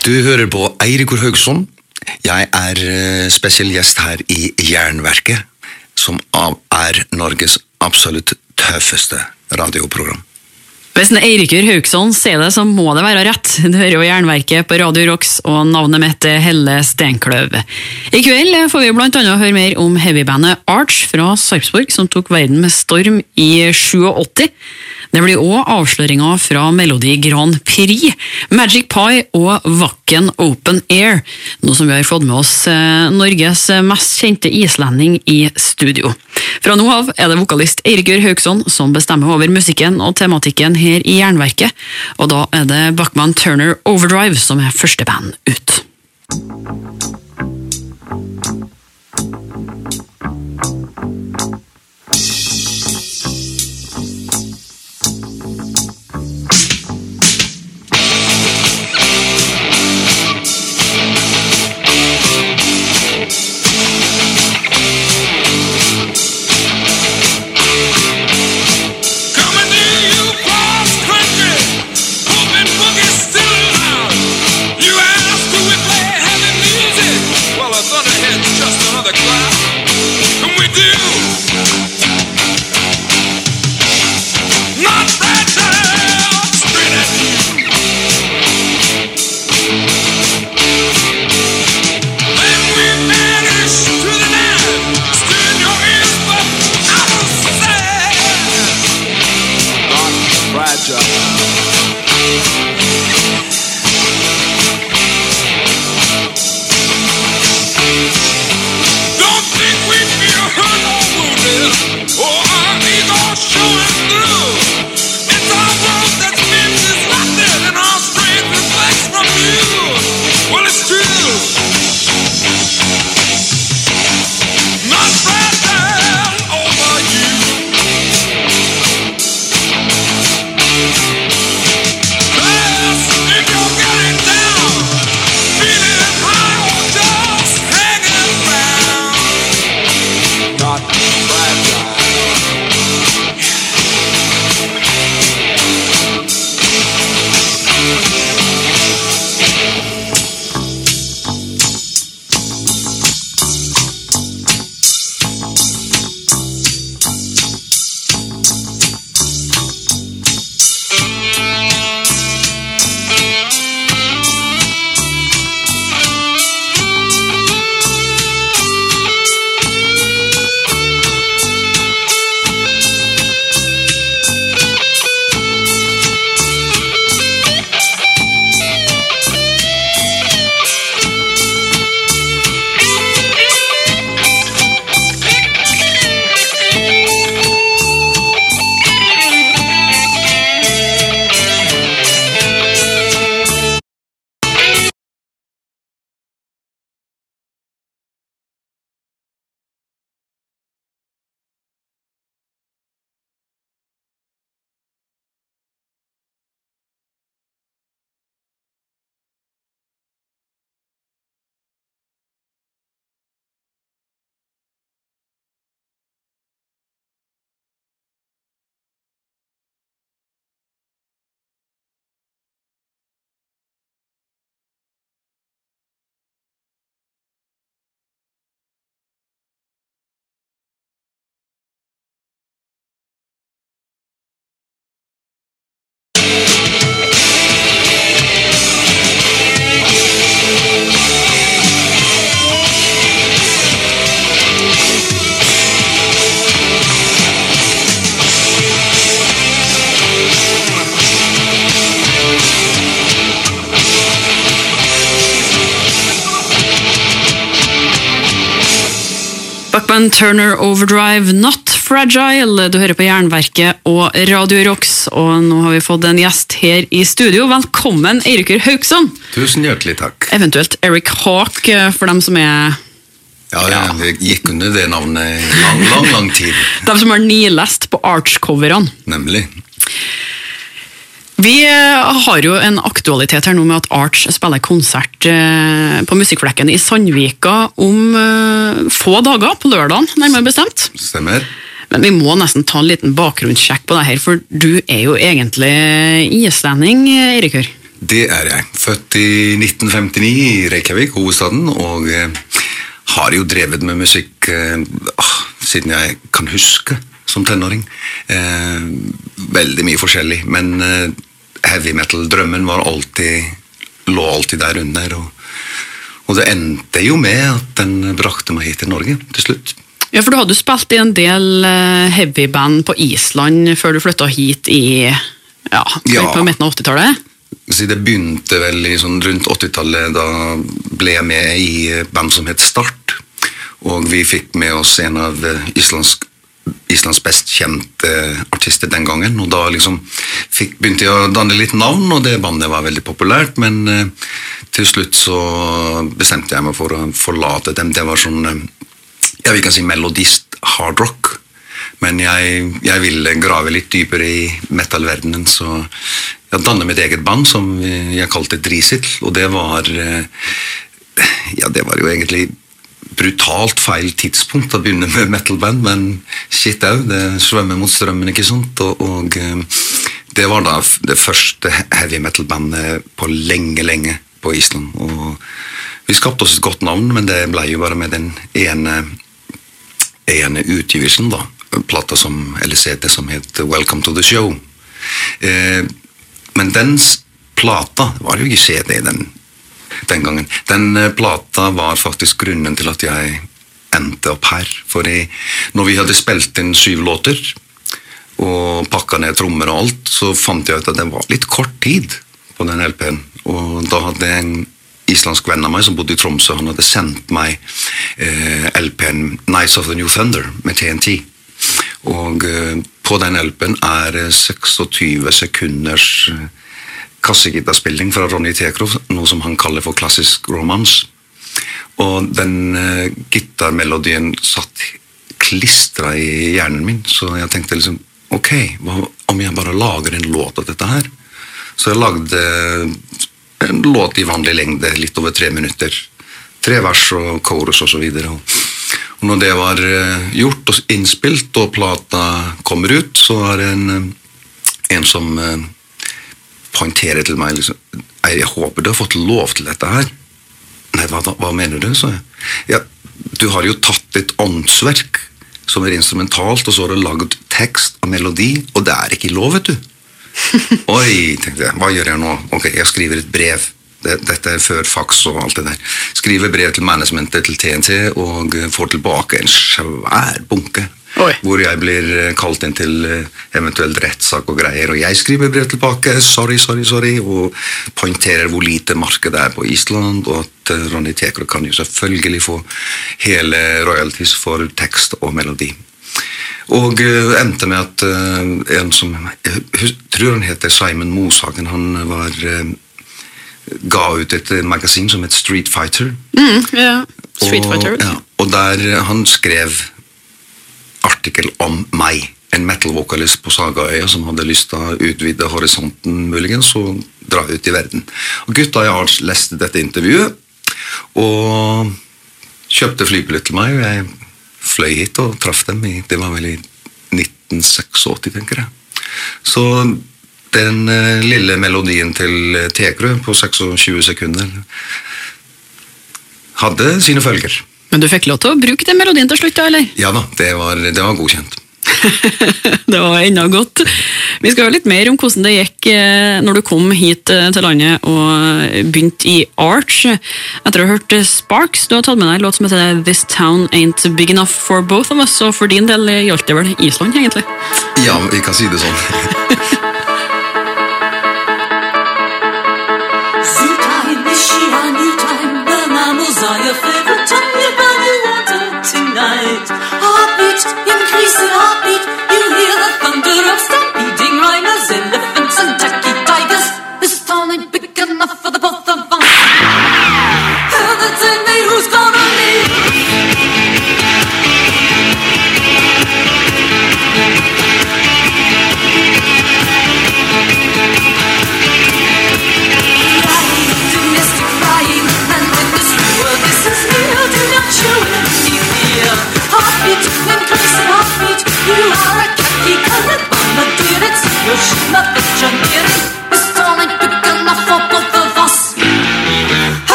Du hører på Eirikur Haugsson. Jeg er eh, spesiell gjest her i Jernverket, som er Norges absolutt tøffeste radioprogram. Hvis en Eirikur Haugsson sier det, så må det være rett. Du hører jo Jernverket på Radio Rocks, og navnet mitt er Helle Steinkløv. I kveld får vi blant annet høre mer om heavybandet Arch fra Sarpsborg, som tok verden med storm i 87. Det blir òg avsløringer fra Melodi Grand Prix, Magic Pie og Wacken Open Air, nå som vi har fått med oss eh, Norges mest kjente islending i studio. Fra nå av er det vokalist Eirikur Haugsson som bestemmer over musikken og tematikken her i Jernverket, og da er det Bachman Turner Overdrive som er første band ut. Turner Overdrive, Not Fragile. Du hører på Jernverket og Radio Rocks, og nå har vi fått en gjest her i studio. Velkommen, Eirikur Haugsson. Tusen hjertelig takk. Eventuelt Eric Hawk, for dem som er Ja, ja. Det gikk under det navnet i lang, lang, lang tid. dem som har nilest på Arch-coverne. Nemlig. Vi eh, har jo en aktualitet her nå med at Arch spiller konsert eh, på Musikkflekken i Sandvika om eh, få dager, på lørdagen nærmere bestemt. Stemmer. Men vi må nesten ta en liten bakgrunnssjekk på det her, for du er jo egentlig islending, Eirikur. Det er jeg. Født i 1959 i Reykjavik, hovedstaden, og har jo drevet med musikk ah, siden jeg kan huske som tenåring. Eh, veldig mye forskjellig, men eh, heavy metal-drømmen var alltid, lå alltid der under. Og, og det endte jo med at den brakte meg hit til Norge til slutt. Ja, for du hadde spilt i en del heavy-band på Island før du flytta hit i ja, Ja. på midten av 80-tallet. Så det begynte vel i sånn rundt 80-tallet. Da ble jeg med i band som het Start. Og vi fikk med oss en av eh, Islands, best kjente artister den gangen. Og da liksom fikk, begynte jeg å danne litt navn, og det bandet var veldig populært. Men eh, til slutt så bestemte jeg meg for å forlate dem. Det var sånn jeg ja, vi kan si melodist hardrock. Men jeg, jeg ville grave litt dypere i metal-verdenen, så jeg dannet mitt eget band som jeg kalte Drisil, og det var eh, Ja, det var jo egentlig brutalt feil tidspunkt å begynne med metal-band, men shit au, det svømmer mot strømmen, ikke sant? Og, og eh, det var da det første heavy metal-bandet på lenge, lenge på Island. Og vi skapte oss et godt navn, men det ble jo bare med den ene ene utgivelsen, da. Plata som, eller CD som het Welcome to the Show. Eh, men den plata var jo ikke CD den, den gangen. Den eh, plata var faktisk grunnen til at jeg endte opp her. For når vi hadde spilt inn syv låter og pakka ned trommer og alt, så fant jeg ut at det var litt kort tid på den LP-en. Og da hadde en islandsk venn av meg som bodde i Tromsø, han hadde sendt meg eh, LP-en Nights of the New Thunder med TNT. Og eh, på den LP-en er det 26 sekunders eh, kassegitarspilling fra Ronny Tekrov, noe som han kaller for klassisk romans. Og den uh, gitarmelodien satt klistra i hjernen min, så jeg tenkte liksom Ok, hva om jeg bare lager en låt av dette her? Så jeg lagde en låt i vanlig lengde, litt over tre minutter. Tre vers og chorus og så videre. Og når det var eh, gjort og innspilt, og plata kommer ut, så var det en, eh, en som eh, poengterer til meg liksom, jeg håper du har fått lov til dette her. Nei, hva, hva mener du? sa jeg. Ja, du har jo tatt et åndsverk som er instrumentalt, og så har du lagd tekst og melodi, og det er ikke lov, vet du. Oi, tenkte jeg. Hva gjør jeg nå? Ok, jeg skriver et brev. Dette er før fax og alt det der. Skriver brev til managementet til TNT og får tilbake en svær bunke. Oi. Hvor jeg blir eh, kalt inn til eventuell eventuelt rettssak og greier. Og jeg skriver brev tilbake, sorry, sorry, sorry, og poengterer hvor lite marked det er på Island, og at eh, Ronny Tekro kan jo selvfølgelig få hele royalties for tekst og melodi. Og eh, endte med at eh, en som Jeg tror han heter Simon Moshagen. Han var eh, ga ut et eh, magasin som het Street Fighter. Mm, ja. Street og, Fighter. Ja, og der eh, han skrev artikkel om meg. En metal-vokalist på Sagaøya som hadde lyst til å utvide horisonten muligens og dra ut i verden. Og gutta jeg har lest dette intervjuet og kjøpte flybillett til meg. og Jeg fløy hit og traff dem i Det var vel i 1986, tenker jeg. Så den eh, lille melodien til eh, Tekrø på 26 sekunder hadde sine følger. Men du fikk lov til å bruke den melodien til slutt, da, eller? Ja da, det var, det var godkjent. det var enda godt. Vi skal høre litt mer om hvordan det gikk eh, når du kom hit eh, til landet og begynte i Arch. Etter å ha hørt eh, Sparks, du har tatt med deg en låt som heter This Town Ain't Big Enough For Both of Us, og for din del eh, gjaldt det vel Island, egentlig? Ja, vi kan si det sånn. heartbeat. You hear the thunder of stampeding 有什么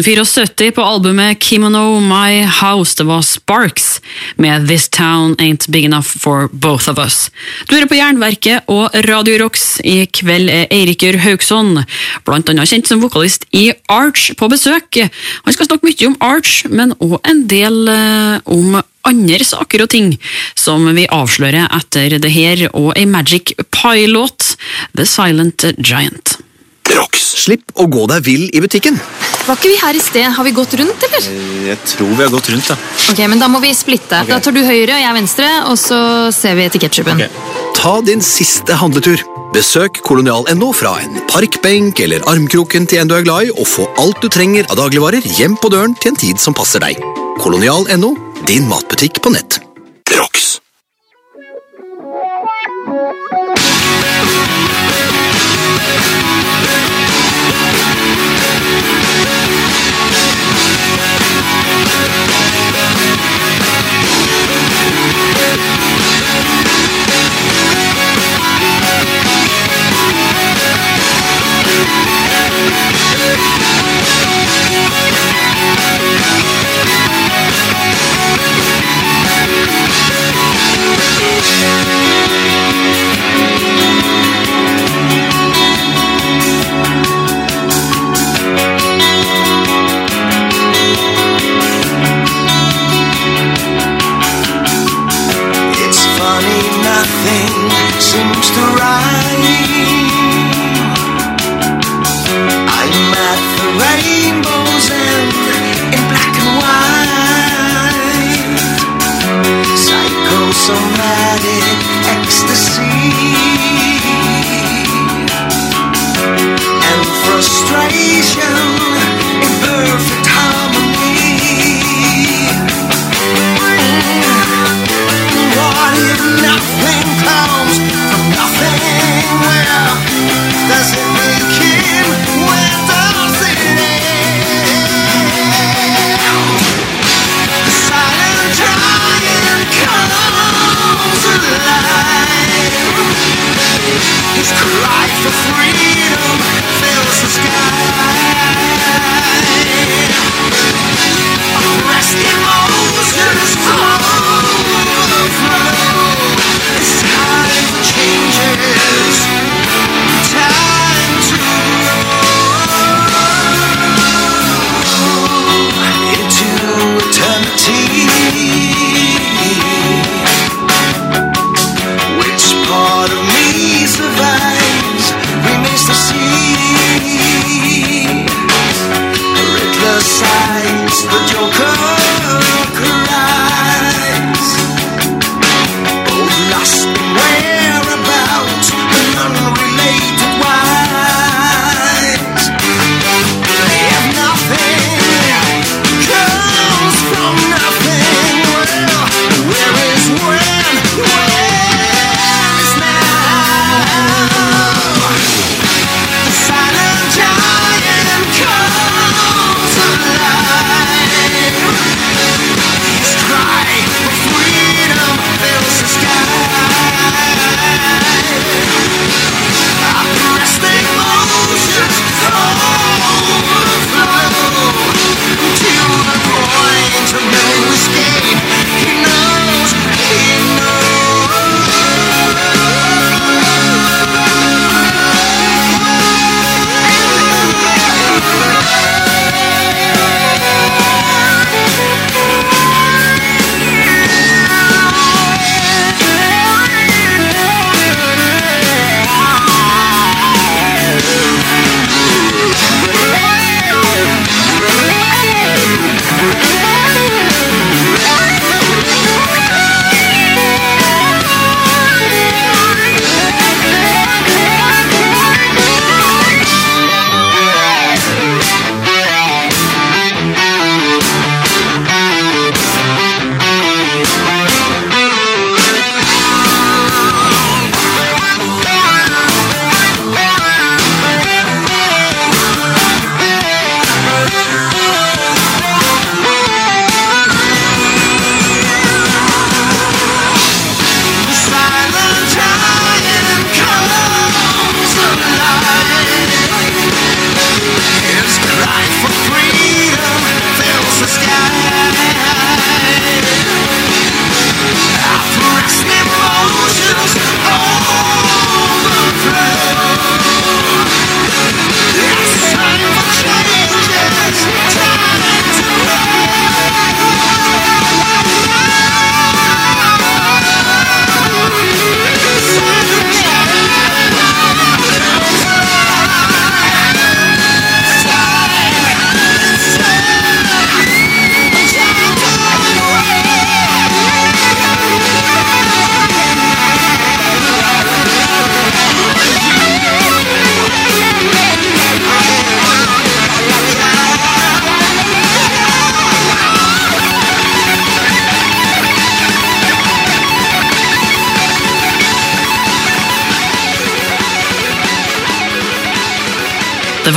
1974 på albumet Kimono My House. Det var Sparks med This Town Ain't Big Enough For Both of Us. Du hører på Jernverket og Radio Rocks. I kveld er Eiriker Haugsson, blant annet kjent som vokalist i Arch, på besøk. Han skal snakke mye om Arch, men òg en del eh, om andre saker og ting som vi avslører etter det her, og ei Magic Pie-låt, The Silent Giant. Rocks. Slipp å gå deg vill i butikken. Var ikke vi her i sted? Har vi gått rundt, eller? Jeg tror vi har gått rundt, ja. Ok, men Da må vi splitte. Okay. Da tar du høyre og jeg venstre, og så ser vi etter ketsjupen. Ok. Ta din siste handletur. Besøk kolonial.no fra en parkbenk eller armkroken til en du er glad i, og få alt du trenger av dagligvarer hjem på døren til en tid som passer deg. Kolonial.no, din matbutikk på nett. Rocks.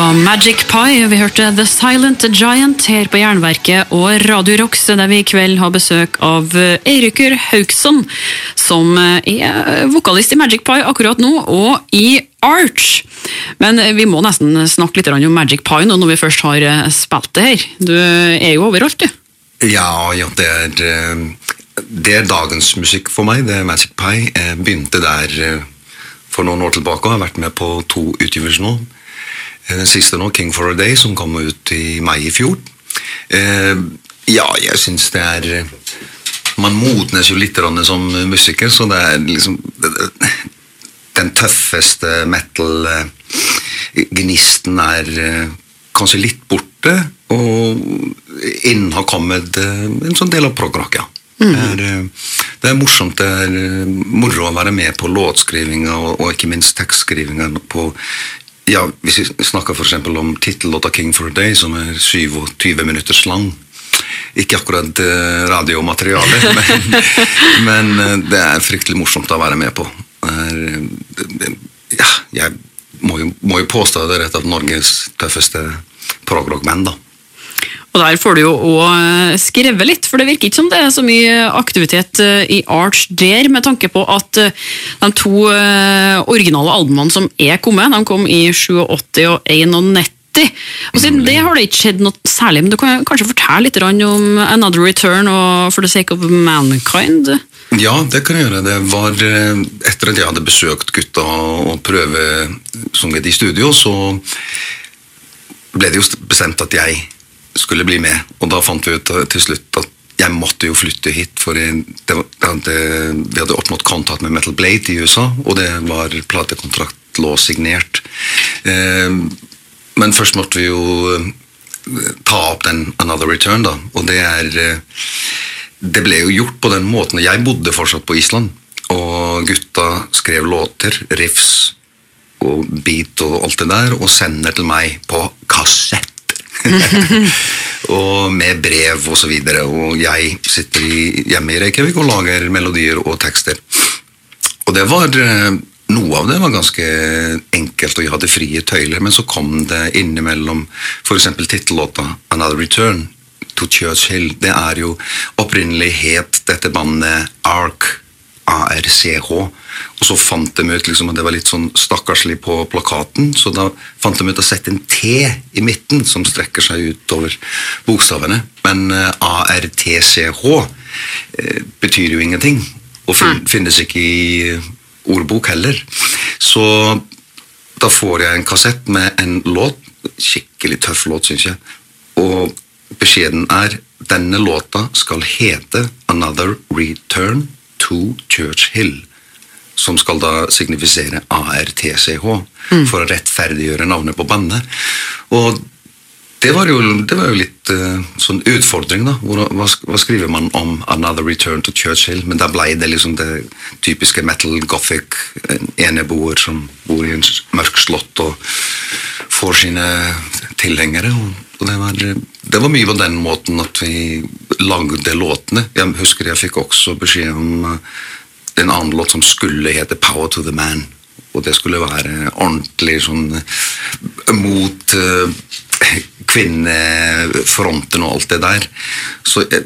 Var Magic Pie. Vi hørte The Silent Giant her på Jernverket og Radio Rocks, der vi i kveld har besøk av Eirikur Haugsson, som er vokalist i Magic Pie akkurat nå, og i Arch. Men vi må nesten snakke litt om Magic Pie nå når vi først har spilt det her. Du er jo overalt, du. Ja, ja, det er eh, Det er dagens musikk for meg. Det er Magic Pie. Jeg begynte der eh, for noen år tilbake og har vært med på to utgivelser nå. Eh, Den siste nå, King for a Day, som kom ut i mai i fjor. Eh, Ja, jeg syns det er eh, Man modnes jo litt som musiker, så det er liksom Den tøffeste metal-gnisten er kanskje litt borte, og inn har kommet en sånn del av progrock, ja. Det, er, det er morsomt, det er moro å være med på låtskrivinga og, og ikke minst tekstskrivinga på ja, Hvis vi snakker eksempel om tittellåta 'King for a Day', som er 27 minutters lang. Ikke akkurat eh, radiomateriale, men, men eh, det er fryktelig morsomt å være med på. Eh, ja, jeg må jo, må jo påstå det et av Norges tøffeste progrock-band, da. Og der får du jo òg skrevet litt, for det virker ikke som det er så mye aktivitet eh, i Arch der, med tanke på at eh, de to eh, originale albumene som er kommet, de kom i 87 og 91. Og siden det har det ikke skjedd noe særlig, men du kan kanskje fortelle litt om Another Return og For the Sake of Mankind? Ja, det kan jeg gjøre. Det var eh, etter at jeg hadde besøkt gutta og prøvesunget i studio, så ble det jo bestemt at jeg skulle bli med. Og da fant vi ut eh, til slutt at jeg måtte jo flytte hit, for det, det, vi hadde oppnådd kontakt med Metal Blade i USA, og det var platekontrakt lå signert. Eh, men først måtte vi jo eh, ta opp den Another Return, da, og det er eh, det ble jo gjort på den måten. Jeg bodde fortsatt på Island, og gutta skrev låter, riffs og beat og alt det der, og sender til meg på kassett. og med brev og så videre, og jeg sitter hjemme i Reykjavik og lager melodier og tekster. Og det var eh, noe av det var ganske enkelt, og jeg hadde frie tøyler, men så kom det innimellom f.eks. tittellåta 'Another Return' to Churchill. Det er jo opprinnelig het dette bandet ARC, ARCH, og så fant de ut liksom, at det var litt sånn stakkarslig på plakaten, så da fant de ut å sette en T i midten som strekker seg utover bokstavene. Men uh, ARTCH uh, betyr jo ingenting, og fin finnes ikke i ordbok heller. Så da får jeg en kassett med en låt, skikkelig tøff låt, syns jeg, og beskjeden er denne låta skal hete Another Return to Church Hill, som skal da signifisere ARTCH, for å rettferdiggjøre navnet på bandet. Og det var jo, det var jo litt uh, sånn utfordring, da. Hvor, hva, hva skriver man om Another Return to Churchill? Men da ble det liksom det typiske metal gothic, en eneboer som bor i en mørk slott og får sine tilhengere. Og, og det, var, det var mye på den måten at vi lagde låtene. Jeg husker jeg fikk også beskjed om eh, en annen låt som skulle hete Power to the Man. Og det skulle være ordentlig sånn eh, mot eh, kvinnefronten og alt det der. Så eh,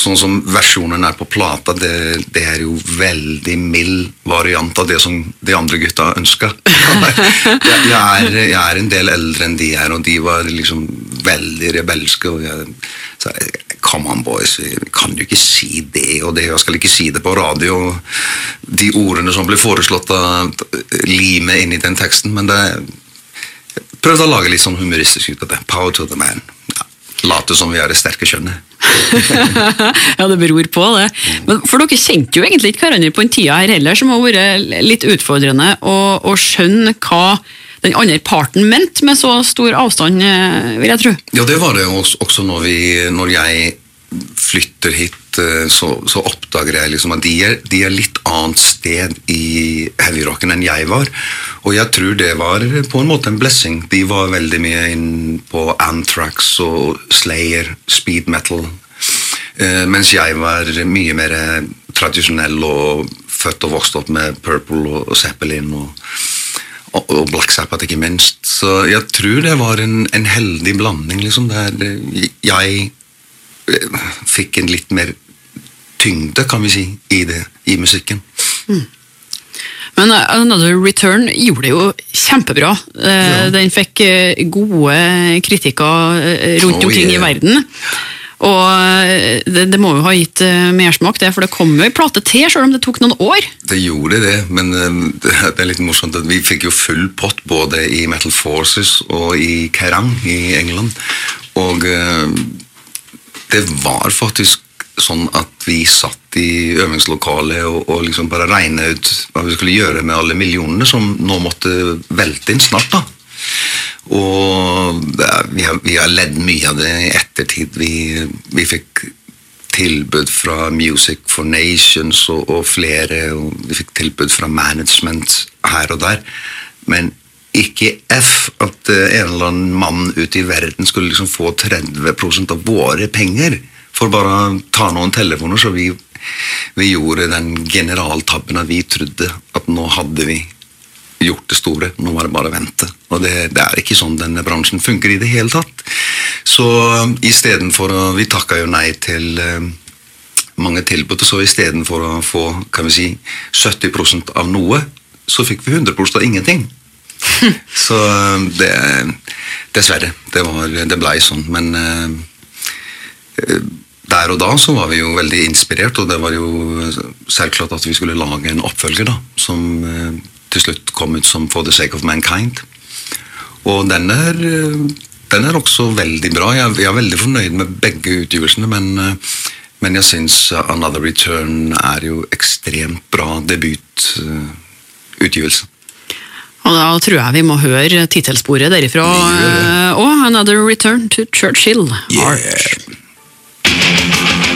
sånn som versjonen er på plata, det, det er jo veldig mild variant av det som de andre gutta ønska. jeg, jeg, jeg er en del eldre enn de er, og de var liksom veldig rebelske. og jeg, sa, Come on, boys, vi kan jo ikke si det og det, og skal ikke si det på radio. De ordene som ble foreslått, av limet inn i den teksten, men det prøvde å lage litt sånn humoristisk ut av det. Power to the man. Late som vi er det sterke kjønnet. ja, det beror på det. Men for dere kjente jo egentlig ikke hverandre på den tida her heller, som har vært litt utfordrende å, skjønne hva den andre parten mente med så stor avstand, eh, vil jeg tro. Ja, det var det også når, vi, når jeg flytter hit, eh, så, så oppdager jeg liksom at de er, de er litt annet sted i heavyrocken enn jeg var. Og jeg tror det var på en måte en blessing. De var veldig mye inn på Anthrax og Slayer, speed metal. Eh, mens jeg var mye mer tradisjonell og født og vokst opp med Purple og, Zeppelin og og Black Sabbath ikke minst. Så jeg tror det var en, en heldig blanding, liksom, der jeg fikk en litt mer tyngde, kan vi si, i det, i musikken. Men eh, Another Return gjorde det jo kjempebra. Ja. Den fikk eh, gode kritikker eh, rundt Oh, omkring i verden. Og eh, det, det må jo ha gitt eh, mersmak, det, for det kom jo ei plate til, selv om det tok noen år. Det gjorde det, men eh, det er litt morsomt at vi fikk jo full pott både i Metal Forces og i Kerrang i England. Og eh, det var faktisk sånn at vi satt i øvingslokalet og, og liksom bare regnet ut hva vi skulle gjøre med alle millionene som nå måtte velte inn snart. da. Og er- vi har, vi har ledd mye av det i ettertid. Vi, vi fikk tilbud fra Music for Nations og, og flere, og vi fikk tilbud fra management her og der. Men ikke F at eh, en eller annen mann ute i verden skulle liksom få 30% av våre penger for bare å ta noen telefoner, så vi, vi gjorde den generaltabben at vi trodde at nå hadde vi gjort det store. Nå var det bare å vente. Og det, det er ikke sånn denne bransjen funker i det hele tatt. Så istedenfor å Vi takka jo nei til eh, mange tilbud, så istedenfor å få kan vi si, 70% av noe, så fikk vi 100 av ingenting. så eh, det Dessverre. Det, var, det blei sånn. Men eh, der og da så var vi jo veldig inspirert, og det var jo selvklart at vi skulle lage en oppfølger da, som eh, til slutt kom ut som For the Sake of Mankind. Og den er, den er også veldig bra. Jeg, jeg er veldig fornøyd med begge utgivelsene, men, eh, men jeg syns Another Return er jo ekstremt bra debututgivelse. Og da tror jeg vi må høre tittelsporet derifra. òg. Uh, Og Another Return to Churchill. Arch. Thank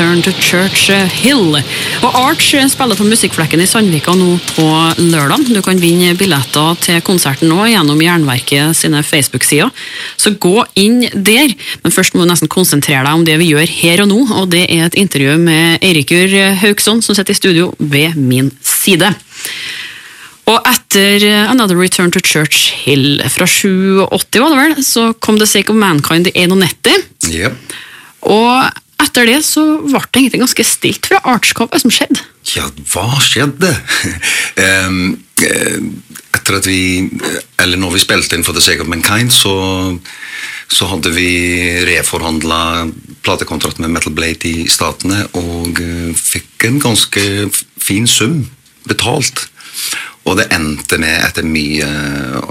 Return to Church Hill. Og Arch spiller på Musikkflekken i Sandvika nå på lørdag. Du kan vinne billetter til konserten nå gjennom Jernverket sine Facebook-sider. Så gå inn der. Men først må du nesten konsentrere deg om det vi gjør her og nå, og det er et intervju med Eirikur Haugsson som sitter i studio ved min side. Og etter Another Return to Church Hill fra 87, var det vel, så kom The Sake of Mankind i 91. Yep. Og etter det så ble det egentlig ganske stilt fra artskapet som skjedde? Ja, hva skjedde? Eh, Etter at vi Eller når vi spilte inn for The Sake of Mankind, så, så hadde vi reforhandla platekontrakt med Metal Blade i Statene og eh, fikk en ganske fin sum betalt. Og det endte med, etter mye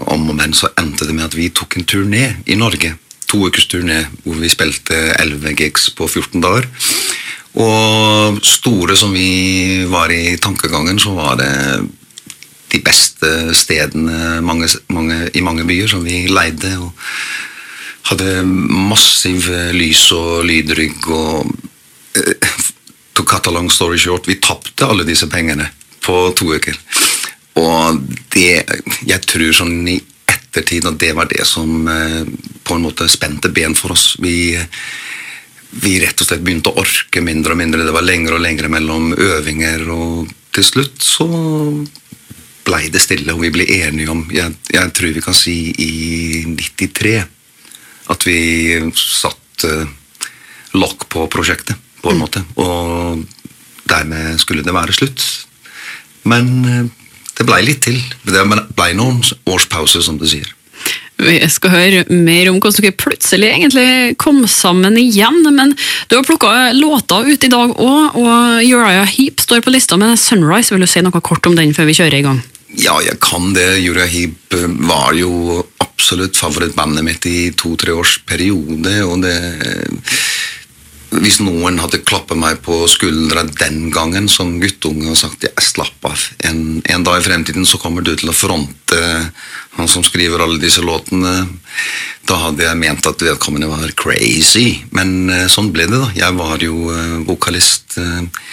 om og men, så endte det med at vi tok en turné i Norge. To ukers turné hvor vi spilte 11 gigs på 14 dager. Og store som vi var i tankegangen, så var det de beste stedene mange, mange, i mange byer som vi leide. og hadde massiv lys og lydrygg og eh, To cut a long story short, vi tapte alle disse pengene på to uker. Og det Jeg tror sånn i ettertid at det var det som eh, på en måte spente ben for oss. Vi, vi rett og slett begynte å orke mindre og mindre. Det var lengre og lengre mellom øvinger, og til slutt så blei det stille, og vi ble enige om Jeg, jeg tror vi kan si i 93 at vi satte lokk på prosjektet, på en måte. Og dermed skulle det være slutt. Men eh, det blei litt til. Det blei noen års pause, som du sier. Vi skal høre mer om hvordan dere plutselig egentlig kom sammen igjen. Men du har plukka låter ut i dag òg, og Uriah Heap står på lista med Sunrise. Vil du si noe kort om den før vi kjører i gang? Ja, jeg kan det. Uriah Heep eh, var jo absolutt favorittbandet mitt i to-tre års periode, og det hvis noen hadde klappet meg på skuldra den gangen som guttunge og sagt jeg slapp av, en, en dag i fremtiden så kommer du til å fronte han som skriver alle disse låtene, da hadde jeg ment at vedkommende var crazy. Men eh, sånn ble det, da. Jeg var jo eh, vokalist eh,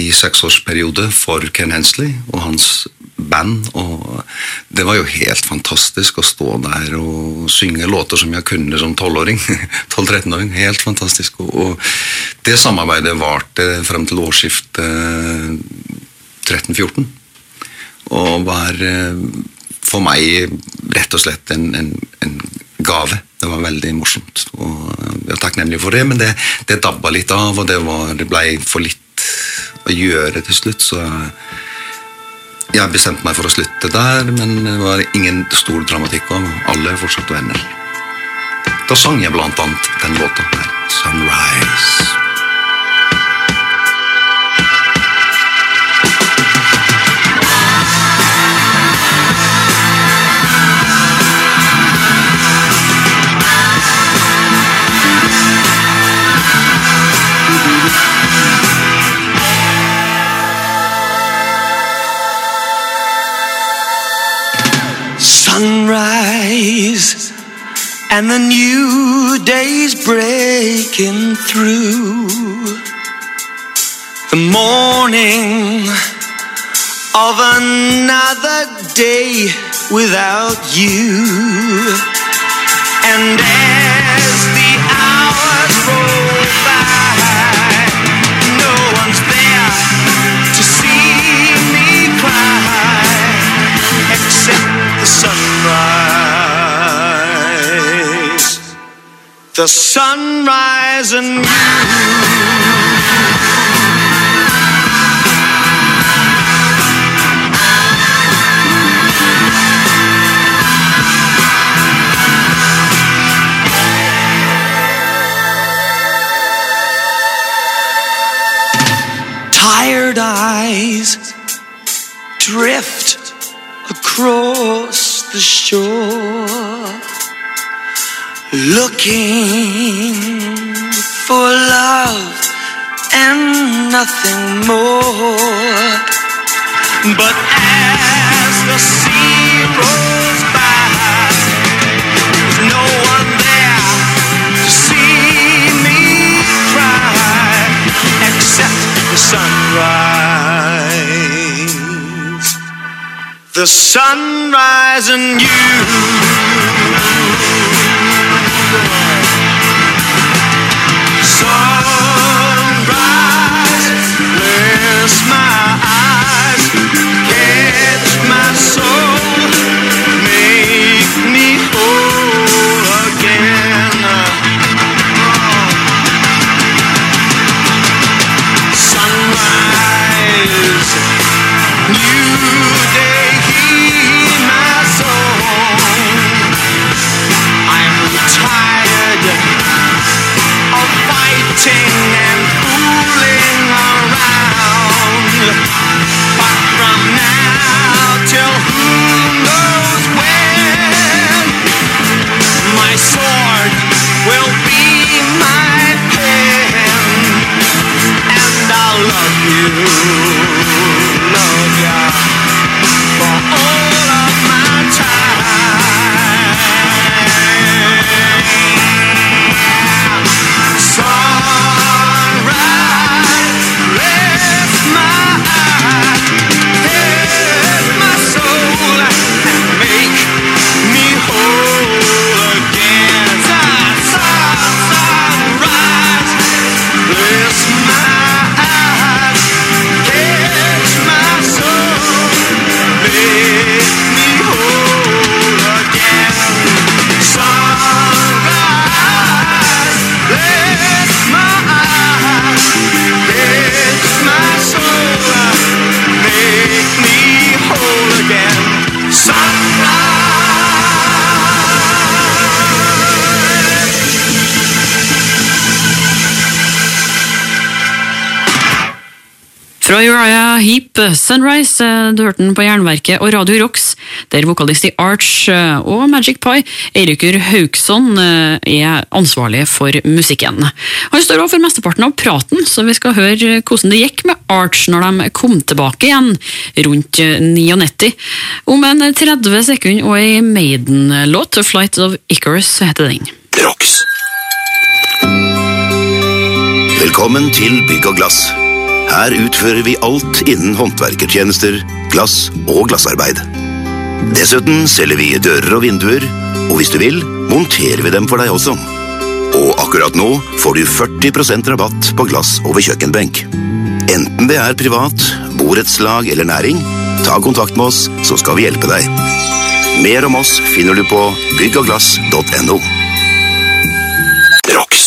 i seksårsperiode for Ken Hensley og hans band, og det var jo helt fantastisk å stå der og synge låter som jeg kunne som 12-åring. 12-13-åring, Helt fantastisk. Og, det samarbeidet varte frem til årsskiftet 13-14. Og var eh, for meg rett og slett en, en, en gave. Det var veldig morsomt. Og jeg er takknemlig for det, men det, det dabba litt av, og det, var, det blei for litt å gjøre til slutt, så jeg bestemte meg for å slutte der, men det var ingen stor dramatikk, og alle er fortsatt venner. Da sang jeg blant annet den låta her, 'Sunrise'. And the new day's breaking through. The morning of another day without you. And The sunrise and. Tired eyes drift across the shore, looking for love and nothing more. But as the sea rolls by, there's no one there to see me cry except the sunrise. The sunrise and you. Fra Uriah Heap, Sunrise, eh, du hørte den på Jernverket og Radio Rocks, der vokalist i Arch eh, og Magic Pie, Eirikur Haugsson, eh, er ansvarlig for musikken. Han står òg for mesteparten av praten, så vi skal høre hvordan det gikk med Arch når de kom tilbake igjen rundt eh, 99. Om en 30 sekunder og ei Maiden-låt, Flight of Icarus heter den. Rocks. Velkommen til Bygg og Glass. Her utfører vi alt innen håndverkertjenester, glass og glassarbeid. Dessuten selger vi dører og vinduer, og hvis du vil, monterer vi dem for deg også. Og akkurat nå får du 40% rabatt på glass over kjøkkenbenk. Enten det er privat, borettslag eller næring, ta kontakt med oss, så skal vi hjelpe deg. Mer om oss finner du på byggogglass.no. Rocks.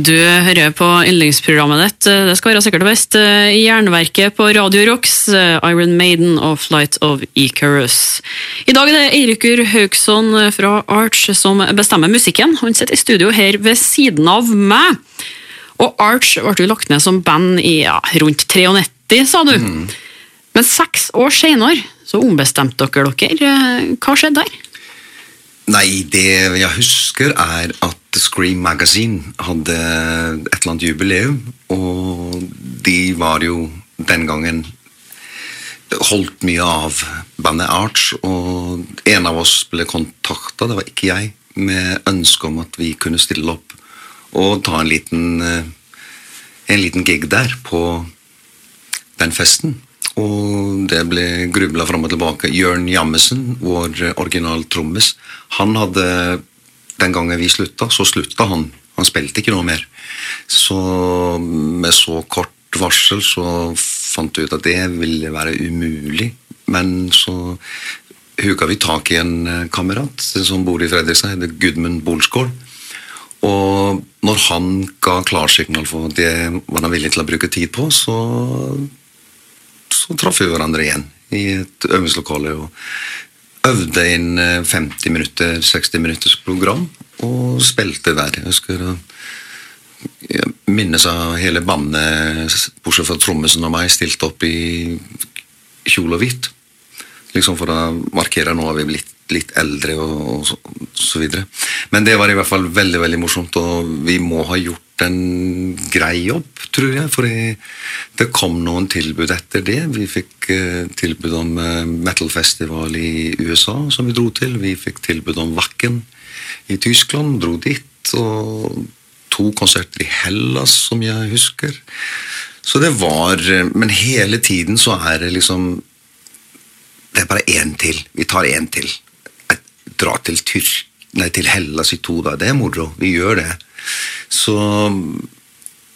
Du hører på yndlingsprogrammet ditt. Det skal være sikkert best i Jernverket på Radio Rocks, Iron Maiden og Flight of Icarus. I dag er det Eirikur Haugsson fra Arch som bestemmer musikken. Han sitter i studio her ved siden av meg. Og Arch ble jo lagt ned som band i ja, rundt 93, sa du. Men seks år senere så ombestemte dere dere. Hva skjedde der? Nei, det jeg husker er at Scream Magazine hadde et eller annet jubileum, og de var jo den gangen holdt mye av bandet Arch, og en av oss ble kontakta, det var ikke jeg, med ønske om at vi kunne stille opp og ta en liten, eh, en liten gig der på den festen. Og det ble grubla fram og tilbake. Jørn Jammesen, vår original trommis, han hadde Den gangen vi slutta, så slutta han. Han spilte ikke noe mer. Så med så kort varsel så fant vi ut at det ville være umulig. Men så huka vi tak i en eh, kamerat som bor i Fredrikstad, heter Gudmund Bolsgaard. Og når han ga klarsignal for det var han villig til å bruke tid på, så så traff vi hverandre igjen i et øvingslokale og øvde inn eh, 50 minutter, 60 minutters program og spilte der. Jeg husker jeg minnes av hele bandet, bortsett fra trommisen og meg, stilte opp i kjole og hvitt. Liksom for å markere nå har vi blitt litt eldre og, og så, så videre. Men det var i hvert fall veldig veldig morsomt, og vi må ha gjort en grei jobb, tror jeg. For det kom noen tilbud etter det. Vi fikk eh, tilbud om eh, metal-festival i USA, som vi dro til. Vi fikk tilbud om Wacken i Tyskland, dro dit. Og to konserter i Hellas, som jeg husker. Så det var Men hele tiden så er det liksom Det er bare én til. Vi tar én til. Jeg drar til Tyrk Nei, til Hellas i to dager. Det er moro. Vi gjør det. Så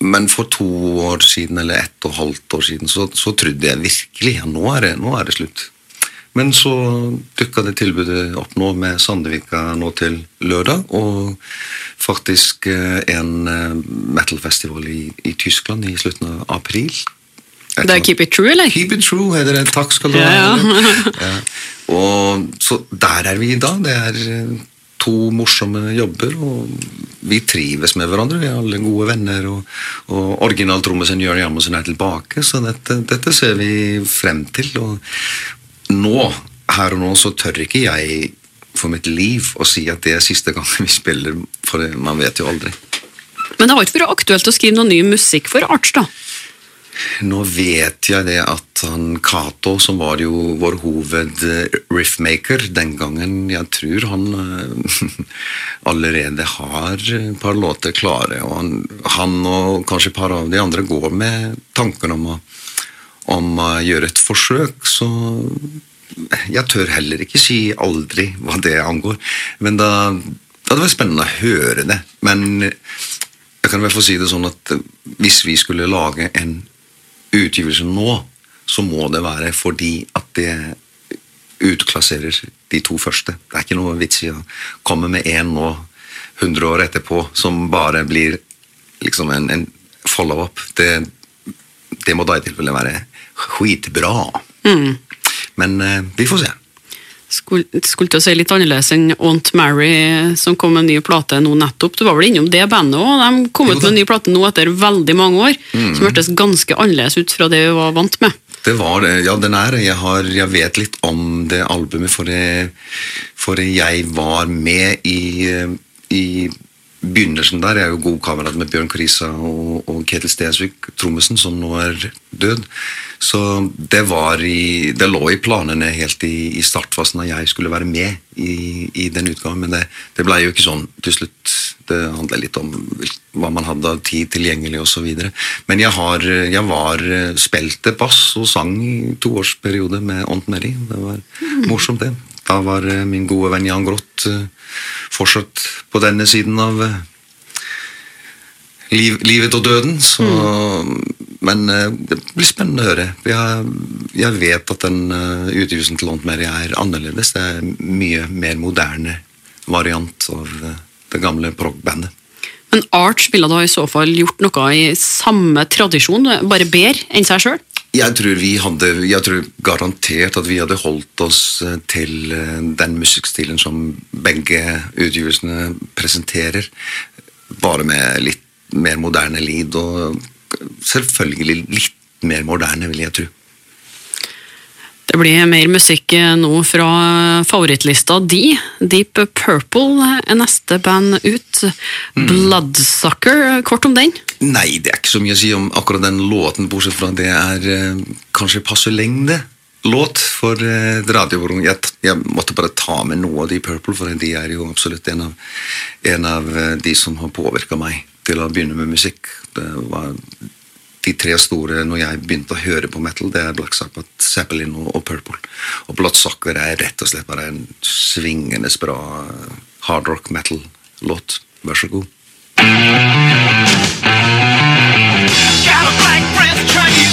Men for to år siden, eller ett og halvt år siden, så, så trodde jeg virkelig ja, nå nå er det slutt. Men så dukka det tilbudet opp nå med Sandvika nå til lørdag, og faktisk eh, en eh, metal-festival i, i Tyskland i slutten av april. Det er Keep It True, eller? Keep It True heter det. Takk skal du ha. Ja, ja. Og så der er vi i dag. Det er eh, to morsomme jobber, og vi trives med hverandre. Vi er alle gode venner, og, og originaltrommisen Jørn Jammersen er tilbake, så dette, dette ser vi frem til. Og nå, her og nå, så tør ikke jeg for mitt liv å si at det er siste gang vi spiller, for man vet jo aldri. Men det har ikke vært aktuelt å skrive noe ny musikk for Arts, da? Nå vet jeg det at han Cato, som var jo vår hoved-riffmaker den gangen, jeg tror han eh, allerede har et par låter klare. Og han, han og kanskje et par av de andre går med tanken om å, om å gjøre et forsøk, så jeg tør heller ikke si aldri hva det angår. Men da, da det var spennende å høre det. Men jeg kan hvert fall si det sånn at hvis vi skulle lage en utgivelse nå, så må det være fordi at det utklasserer de to første. Det er ikke noe vits i å komme med én nå, 100 år etterpå, som bare blir liksom en, en follow-up. Det, det må da i tilfelle være skitbra. Men eh, vi får se. Skulle, skulle til å si litt annerledes enn Aunt Mary, som kom med en ny plate nå nettopp. Du var vel innom det bandet òg? De kom ut med en ny plate nå etter veldig mange år, som hørtes ganske annerledes ut fra det vi var vant med. Det var det. Ja, den er. Jeg, har, jeg vet litt om det albumet, for, det, for jeg var med i, i begynnelsen der. Er jo god kamerat med Bjørn Krisa og, og Ketil Stensvik, trommisen, som nå er død. Så det, i, det lå i planene helt i, i startfasen at jeg skulle være med i, i den utgaven, men det, det ble jo ikke sånn til slutt. Det handla litt om hva man hadde av tid tilgjengelig osv. Men jeg, har, jeg var spilte bass og sang i toårsperiode med Aunt Mary. Det var morsomt, det. Da var eh, min gode venn Jan Groth eh, fortsatt på denne siden av eh, liv, livet og døden. Så, Men eh, det blir spennende å høre. Jeg, jeg vet at den utgivelsen til Lont Mary er annerledes. Det er mye mer moderne variant av det gamle prog-bandet. Men Arch ville da i så fall gjort noe i samme tradisjon, bare bedre enn seg sjøl? Jeg tror vi hadde, jeg tror garantert at vi hadde holdt oss eh, til eh, den musikkstilen som begge utgivelsene presenterer, bare med litt mer moderne lyd, og selvfølgelig litt mer moderne, vil jeg tro. Det blir mer musikk eh, nå fra favorittlista di. Deep Purple er neste band ut. Bloodsucker, kort om den. Nei, det er ikke så mye å si om akkurat den låten, bortsett fra det er eh, kanskje passe lengde låt for eh, et. Jeg, jeg måtte bare ta med noe av de Purple, for de er jo absolutt en av, en av eh, de som har påvirka meg til å begynne med musikk. Det var de tre store når jeg begynte å høre på metal, det er Black Sabbath, Zeppelin og, Purple. Og Bloodsucker er rett og slett bare en svingende bra eh, hard rock metal-låt. Vær så god. Got a black French Chinese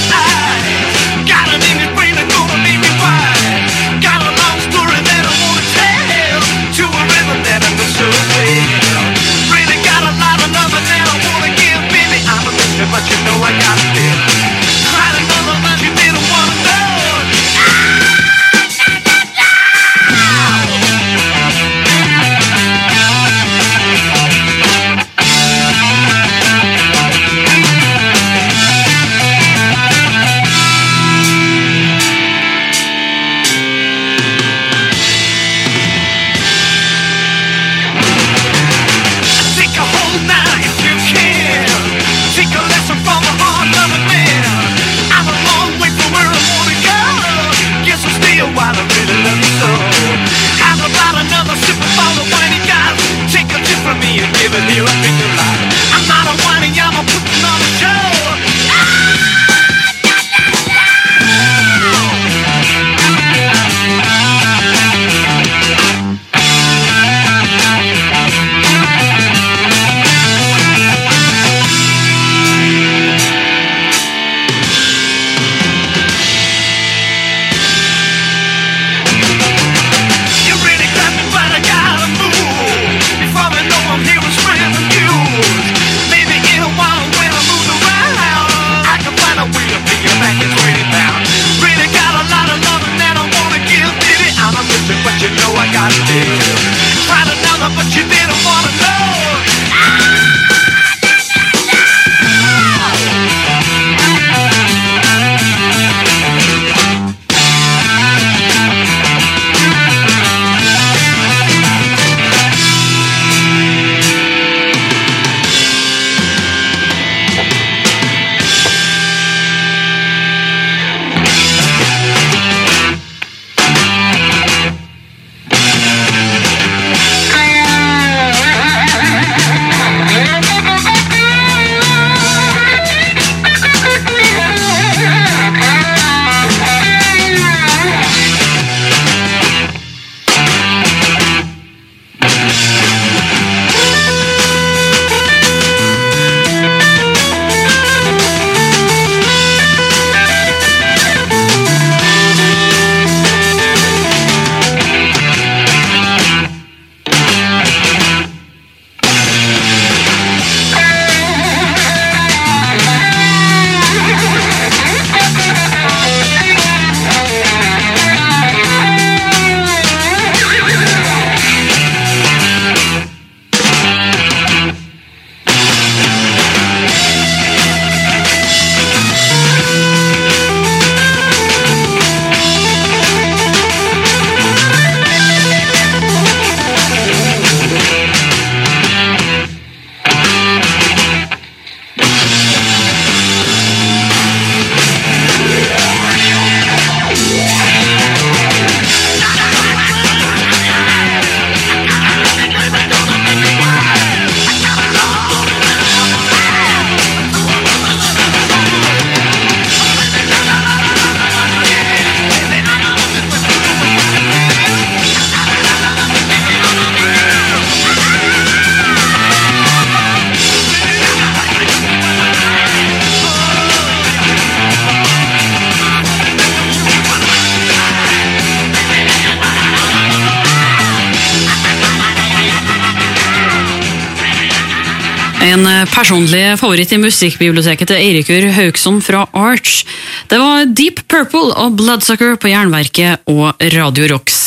Eh, personlig favoritt i musikkbiblioteket til Eirikur Haugsson fra Arch. Det var Deep Purple og Bloodsucker på Jernverket og Radio Rocks.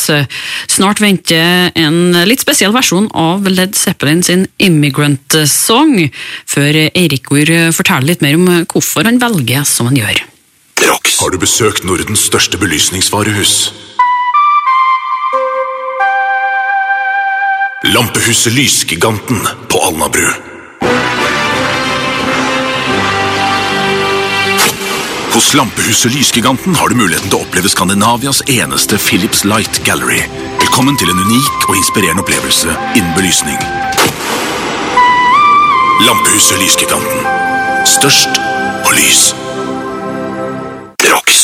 Snart venter en litt spesiell versjon av Led Zeppelin sin Immigrant Song, før Eirikur forteller litt mer om hvorfor han velger som han gjør. Har du besøkt Nordens største belysningsvarehus? Lampehuset Lysgiganten på Alnabru. Hos Lampehuset Lysgiganten har du muligheten til å oppleve Skandinavias eneste Philips Light Gallery. Velkommen til en unik og inspirerende opplevelse innen belysning. Lampehuset Lysgiganten. Størst på lys. Rocks.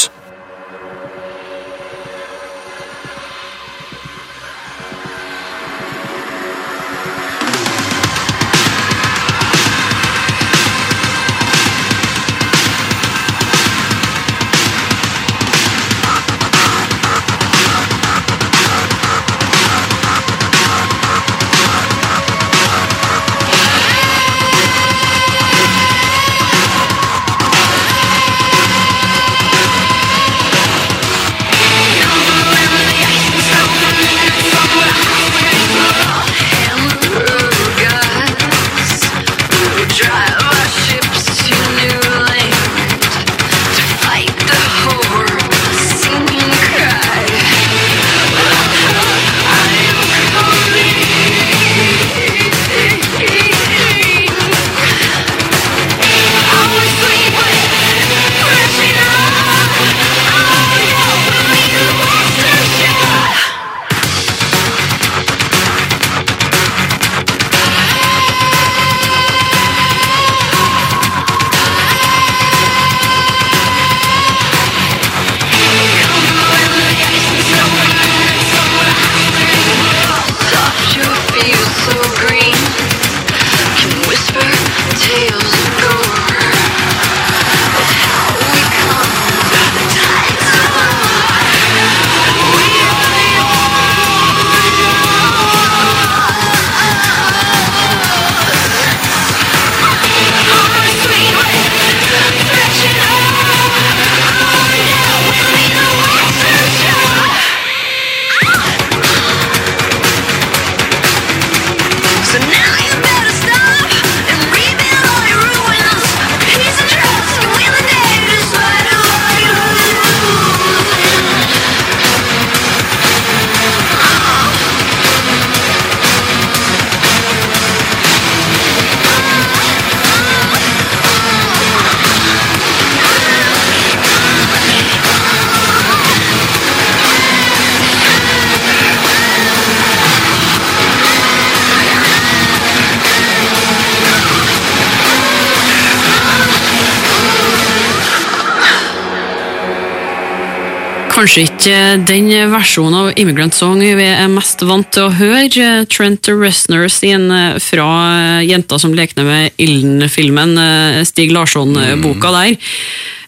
Ikke den versjonen av Immigrant Song vi er mest vant til å høre. Trent Reznor sin eh, fra Jenta som lekte med ilden-filmen, eh, Stig Larsson-boka der.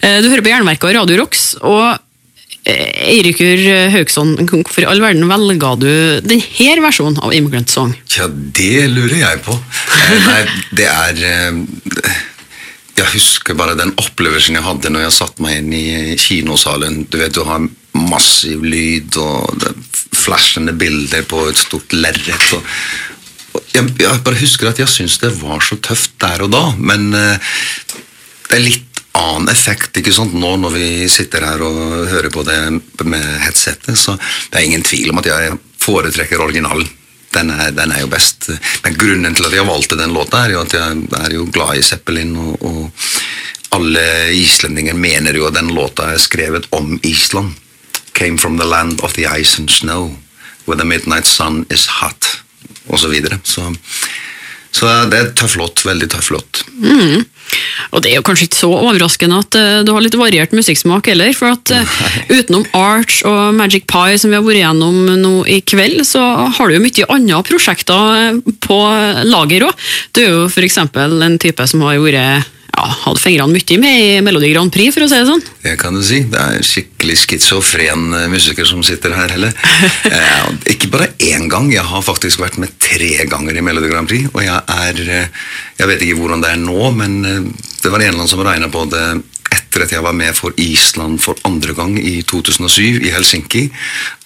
Eh, Du hører på Jernverket og Radio Rocks, og eh, Eirikur Haugsson, hvorfor i all verden velga du denne versjonen av Immigrant Song? Ja, det lurer jeg på. Eh, Nei, det er eh, Jeg husker bare den opplevelsen jeg hadde når jeg satte meg inn i kinosalen. Du vet, du har massiv lyd og flashende bilder på et stort lerret. Jeg, jeg bare husker at jeg syntes det var så tøft der og da, men eh, det er litt annen effekt ikke sant, nå når vi sitter her og hører på det med headsetet, så det er ingen tvil om at jeg foretrekker originalen. Den er, den er jo best. Men grunnen til at jeg valgte den låta, er jo at jeg er jo glad i Zeppelin, og, og alle islendinger mener jo at den låta er skrevet om Island. Came from the land of the ice and snow, where the midnight sun is hot, osv. så. Så, så det er tøff låt, veldig tøff låt. Mm. Og det er jo kanskje ikke så overraskende at uh, du har litt variert musikksmak heller, for at uh, utenom Arch og Magic Pie som vi har vært gjennom nå i kveld, så har du jo mye andre prosjekter eh, på lager òg. Du er jo eksempel en type som har vært ja, hadde fingrene mye med i Melodi Grand Prix, for å si det sånn. Det kan du si. Det er skikkelig schizofren eh, musiker som sitter her, heller. Eh, ikke bare én gang, jeg har faktisk vært med tre ganger i Melodi Grand Prix. Og jeg er eh, Jeg vet ikke hvordan det er nå, men eh, det var en eller annen som regna på det etter at jeg var med for Island for andre gang i 2007 i Helsinki.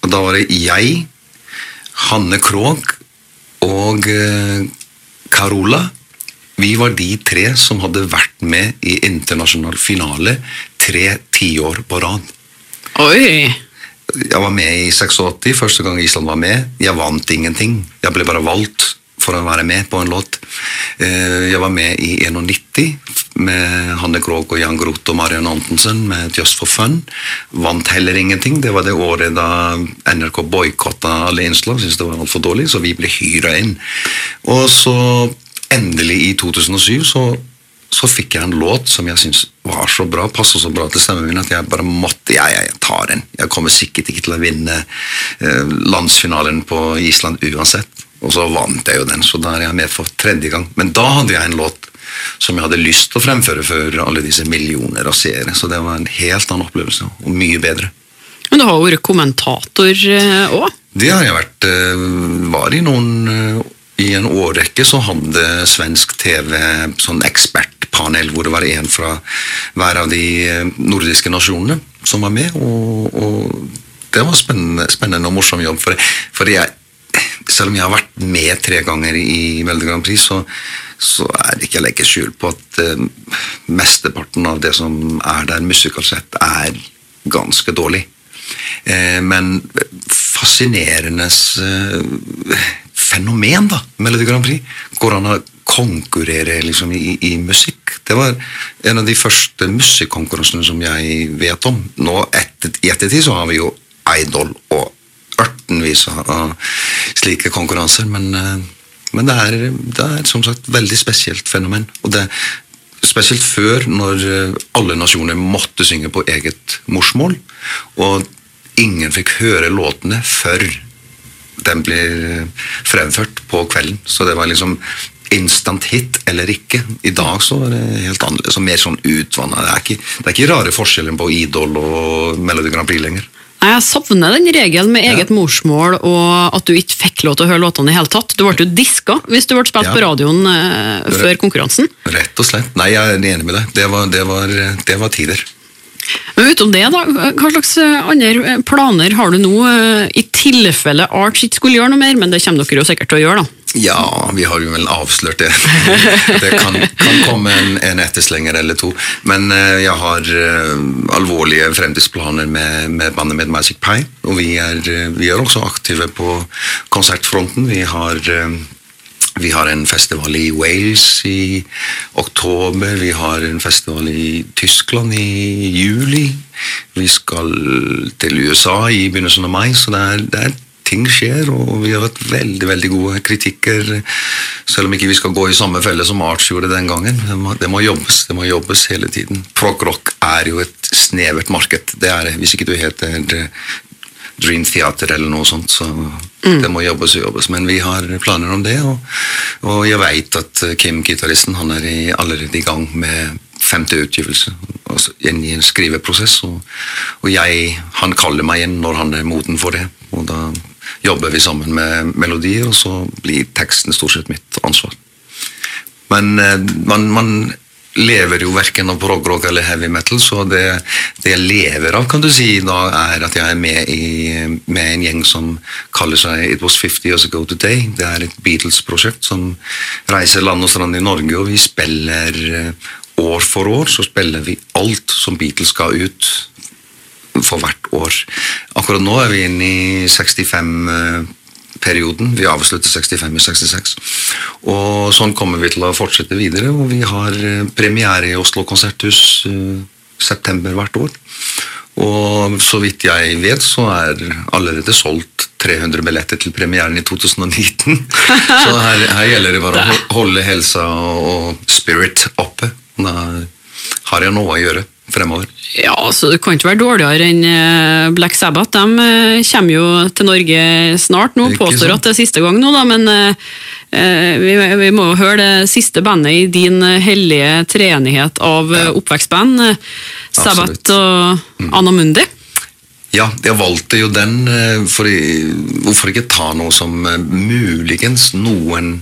Og da var det jeg, Hanne Krogh og Carola. Vi var de tre som hadde vært med i internasjonal finale tre tiår på rad. Oi! Jeg var med i 86, første gang Island var med. Jeg vant ingenting. Jeg ble bare valgt for å være med på en låt. Eh, Jeg var med i 91 med Hanne Krogh og Jan Groth og Marion Antonsen med Just for Fun. Vant heller ingenting. Det var det året da NRK boikotta alle innslag, syntes det var altfor dårlig, så vi ble hyra inn. Og så endelig i 2007 så så fikk jeg en låt som jeg syntes var så bra, passet så bra til stemmen min, at jeg bare måtte ja, ja, jeg tar den. Jeg kommer sikkert ikke til å vinne eh, landsfinalen på Island uansett. Og så vant jeg jo den, så da er jeg med for tredje gang. Men da hadde jeg en låt som jeg hadde lyst til å fremføre for alle disse millioner av seere, så det var en helt annen opplevelse, og mye bedre. Men du har jo vært kommentator òg. Det har jeg vært. eh, Var i noen eh, I en årrekke så hadde svensk TV sånn ekspertpanel hvor det var en fra hver av de eh, nordiske nasjonene som var med, og, og det var spennende, spennende og morsom jobb. For, for jeg, selv om jeg har vært med tre ganger i Melodi Grand Prix, så, så er det ikke jeg legger skjul på at uh, mesteparten av det som er der musikalsk sett, er ganske dårlig. Uh, men fascinerende eh, fenomen, da, Melodi Grand Prix. Går an å konkurrere liksom, i, i musikk. Det var en av de første musikkonkurransene som jeg vet om. Nå etter, I ettertid så har vi jo Idol og ørtenvis av slike konkurranser, men, eh, men det, er, det er som sagt veldig spesielt fenomen. Og det Spesielt før, når eh, alle nasjoner måtte synge på eget morsmål, og ingen fikk høre låtene før den blir fremført på kvelden. Så det var liksom instant hit eller ikke. I dag så er det helt annerledes så mer sånn utvanna. Det, det er ikke rare forskjellen på Idol og Melodi Grand Prix lenger. Jeg savner den regelen med eget morsmål og at du ikke fikk lov til å høre låtene i hele tatt. Du ble jo diska hvis du ble spilt Ja. på radioen eh, før konkurransen. Rett og slett. Nei, jeg er enig med deg. Det var, det var, det var tider. Men utom det, da, hva slags eh, andre eh, planer har du nå, eh, i tilfelle Arch ikke skulle gjøre noe mer, men det kommer dere jo sikkert til å gjøre, da. Ja, vi har jo vel avslørt det. Det kan, kan komme en, en etterslenger eller to. Men jeg har alvorlige fremtidsplaner med, med bandet med Magic Pie. Og vi er, vi er også aktive på konsertfronten. Vi har vi har en festival i Wales i oktober, vi har en festival i Tyskland i juli. Vi skal til USA i begynnelsen av mai, så det er, det er ting skjer, og vi har hatt veldig veldig gode kritikker. Selv om ikke vi skal gå i samme felle som Arts gjorde den gangen. Det må, det må jobbes det må jobbes hele tiden. Prog-rock er jo et snevert marked. Det er det. Hvis ikke du heter Dream Theater eller noe sånt, så det må jobbes og jobbes. Men vi har planer om det, og, og jeg veit at Kim, gitaristen, han er i, allerede i gang med femte utgivelse, altså inn i en skriveprosess, og, og jeg, han kaller meg inn når han er moden for det, og da jobber vi sammen med melodier, og så blir teksten stort sett mitt ansvar. Men eh, man, man lever jo verken av progrock eller heavy metal, så det, det jeg lever av, kan du si, da er at jeg er med, i, med en gjeng som kaller seg It Was 50 Years Ago Today. Det er et Beatles-prosjekt som reiser land og strand i Norge, og vi spiller eh, år for år, så spiller vi alt som Beatles ga ut for hvert år. Akkurat nå er vi inne i 65-perioden. Vi avslutter 65 i 66. Og sånn kommer vi til å fortsette videre. Og vi har eh, premiere i Oslo konserthus eh, september hvert år. Og så vidt jeg vet, så er allerede solgt 300 billetter til premieren i 2019. Så her, her gjelder det bare å holde helsa og spirit oppe. Da har jeg noe å gjøre. Fremover. Ja, altså Det kan ikke være dårligere enn eh, Black Sabbath. De eh, kommer jo til Norge snart. nå Påstår sant? at det er siste gang nå, da, men eh, vi, vi må jo høre det siste bandet i din hellige treenighet av oppvekstband. Sabbath og Anna Mundi. Ja, jeg valgte jo den, eh, for hvorfor ikke ta noe som eh, muligens noen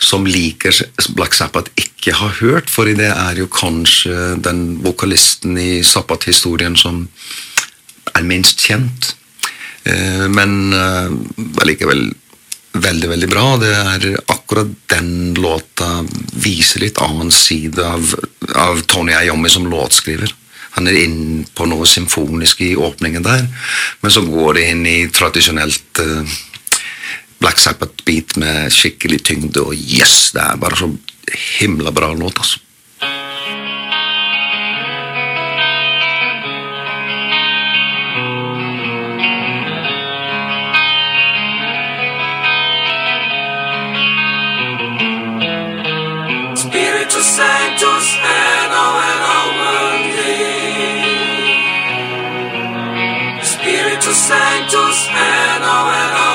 som liker Black Sabbath ikke har hørt, for det er jo kanskje den vokalisten i Sabbath-historien som er minst kjent. Eh, Men allikevel veldig, veldig bra. Det er akkurat den låta viser litt annen side av, av Tony Iommi som låtskriver. Han er inn på noe symfonisk i åpningen der, men så går det inn i tradisjonelt uh, Black Sabbath-beat med skikkelig tyngde, og yes, det er bare så himla bra låt, altså. Spiritus Sanctus Anno Anno Spiritus Sanctus Anno Anno Mundi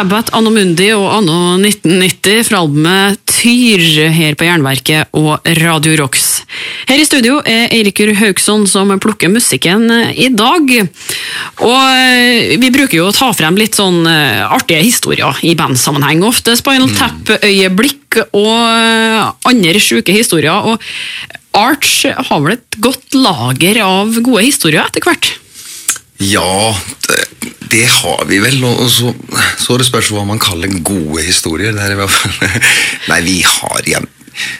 Sabbath Anno Mundi og Anno 1990 fra albumet Tyr her på Jernverket og Radio Rocks. Her i studio er Eirikur Haugsson som plukker musikken i dag. Og eh, vi bruker jo å ta frem litt sånn eh, artige historier i bandsammenheng. Ofte Spinal Tap-øyeblikk og eh, andre sjuke historier. Og Arch har vel et godt lager av gode historier etter hvert? Ja, det, det har vi vel. Og så, så det spørs hva man kaller gode historier. Det er i hvert fall Nei, vi har igjen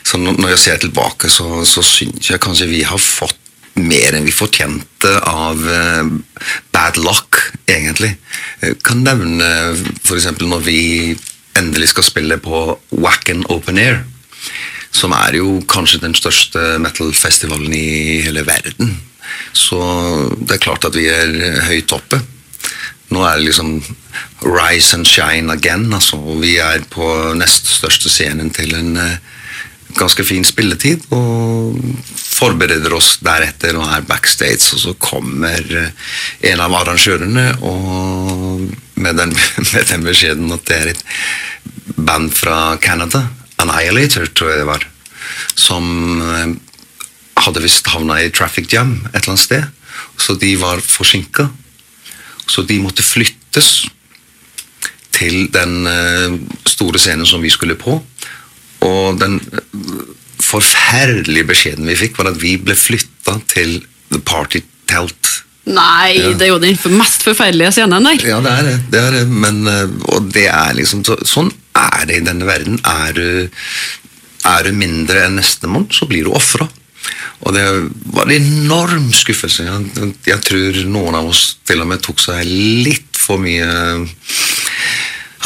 så når jeg ser tilbake, så, så syns jeg kanskje vi har fått mer enn vi fortjente av eh, bad luck, egentlig. Jeg kan nevne f.eks. når vi endelig skal spille på Wacken Open Air, som er jo kanskje den største metal-festivalen i hele verden. Så det er klart at vi er høyt oppe. Nå er det liksom rise and shine again. Altså. Vi er på nest største scenen til en eh, ganske fin spilletid, og forbereder oss deretter og er backstage, og så kommer eh, en av arrangørene med den, med den beskjeden at det er et band fra Canada, Annihilator, tror jeg det var, som eh, hadde visst havna i traffic jam et eller annet sted, så de var forsinka. Så de måtte flyttes til den eh, store scenen som vi skulle på. Og den eh, forferdelige beskjeden vi fikk, var at vi ble flytta til The Party Telt. Nei, Ja. det er jo den mest forferdelige scenen der. Ja, det er det. det, er det. Men, eh, og det er liksom så, Sånn er det i denne verden. Er du, er du mindre enn nestemann, så blir du ofra. Og det var en enorm skuffelse. Jeg, jeg tror noen av oss til og med tok seg litt for mye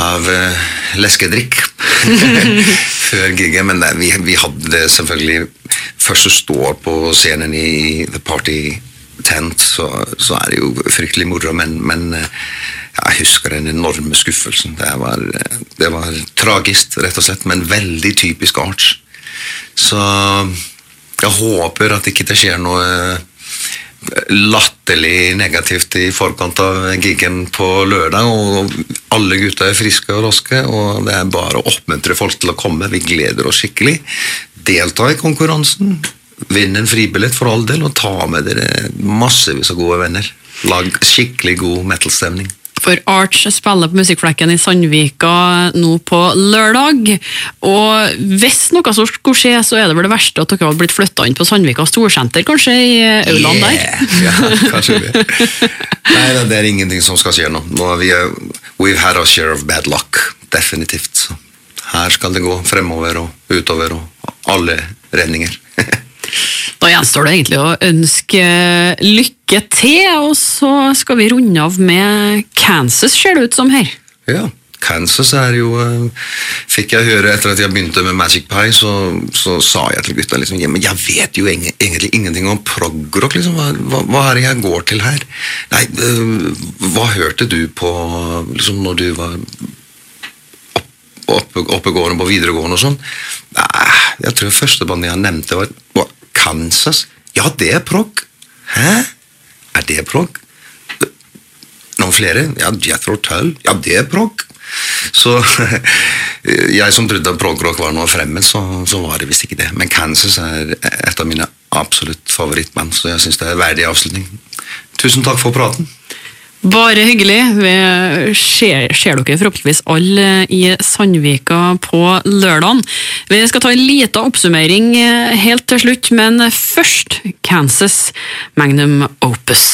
av uh, leskedrikk før giget, men nei, vi, vi hadde det selvfølgelig Først å stå på scenen i The Party Tent, så, så er det jo fryktelig moro, men, men eh, jeg husker den enorme skuffelsen. Det var, eh, det var tragisk, rett og slett, men veldig typisk Arch. Så jeg håper at ikke det skjer noe latterlig negativt i forkant av gigen på lørdag, og alle gutta er friske og raske, og det er bare å oppmuntre folk til å komme. Vi gleder oss skikkelig. Delta i konkurransen. Vinn en fribillett for all del, og ta med dere massevis av gode venner. Lag skikkelig god metal-stemning. For Arch spiller på Musikkflekken i Sandvika nå på lørdag. Og hvis noe så skulle skje, så er det vel det verste at dere har blitt flytta inn på Sandvika Storsenter, kanskje, i aulaen der? Ja, kanskje det. Nei, det- det er ingenting som skal skje nå. nå er vi, we've had our share of bad luck, definitivt. Så her skal det gå fremover og utover og alle redninger. Da gjenstår det egentlig å ønske lykke til, og så skal vi runde av med Kansas, ser det ut som her. Ja, Kansas er jo eh, Fikk jeg høre etter at jeg begynte med Magic Pie, så, så sa jeg til gutta liksom, men jeg vet jo egentlig ingenting om progrock. Liksom. Hva, hva, er det jeg går til her? Nei, eh, hva hørte du på liksom, når du var oppe, oppegående på videregående og sånn? Jeg tror første bandet jeg nevnte var, var Kansas. Ja, det er prog. Hæ? Er det prog? Noen flere? Ja, Jethro Tull. Ja, det er prog. Så jeg som trodde at progrock var noe fremmed, så, så var det visst ikke det. Men Kansas er et av mine absolutt favorittband, så jeg syns det er verdig avslutning. Tusen takk for praten. Bare hyggelig. Vi ser, ser dere forhåpentligvis alle i Sandvika på lørdagen. Vi skal ta en liten oppsummering eh, helt til slutt, men først Kansas Magnum Opus.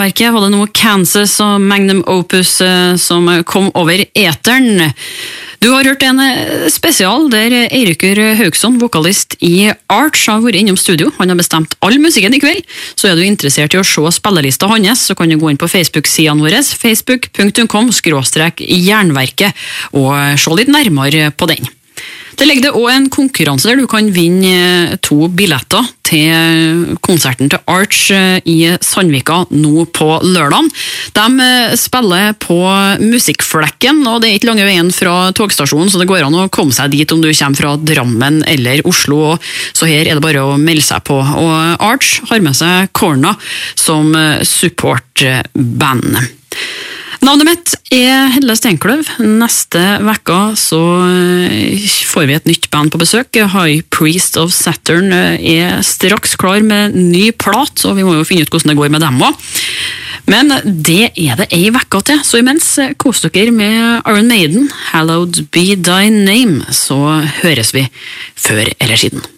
Jernverket var det nå Kansas og Magnum Opus eh, som kom over eteren. Du har hørt en eh, spesial der Eirikur Haugsson, vokalist i Arch, har vært innom studio. Han har bestemt all musikken i kveld. Så er du interessert i å se spillelista hans, så kan du gå inn på Facebook-sidene våre, facebook.com jernverket, og se litt nærmere på den. Det ligger det òg en konkurranse der du kan vinne eh, to billetter til konserten til Arch eh, i Sandvika nå på lørdag. De eh, spiller på Musikkflekken, og det er ikke lange veien fra togstasjonen, så det går an å komme seg dit om du kommer fra Drammen eller Oslo. Så her er det bare å melde seg på. Og Arch har med seg Corna som supportband. Navnet mitt er Helle Steinkløv. Neste uke eh, får vi et nytt band på besøk. High Priest of Saturn eh, er straks klar med ny plat, så vi må jo finne ut hvordan det går med dem òg. Men det er det ei uke til, så imens eh, kos dere med Iron Maiden, Hallowed Be Thy Name, så høres vi før eller siden.